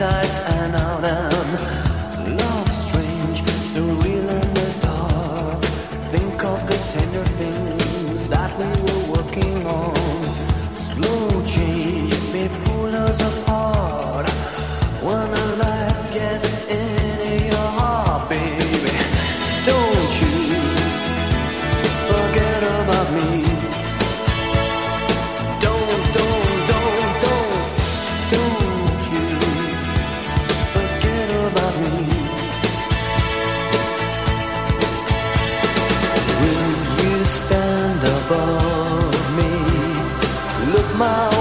inside and out and mouth.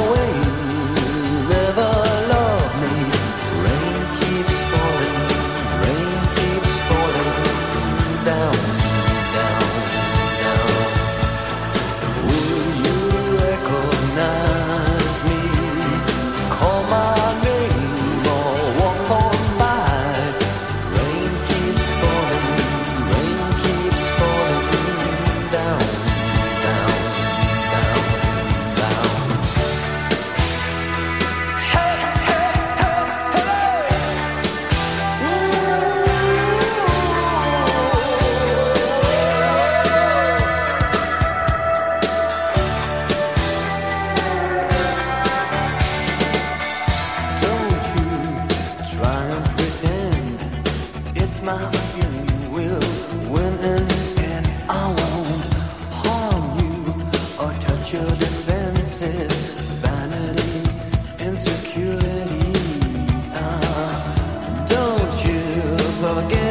your defenses, vanity, insecurity. Ah, don't you forget.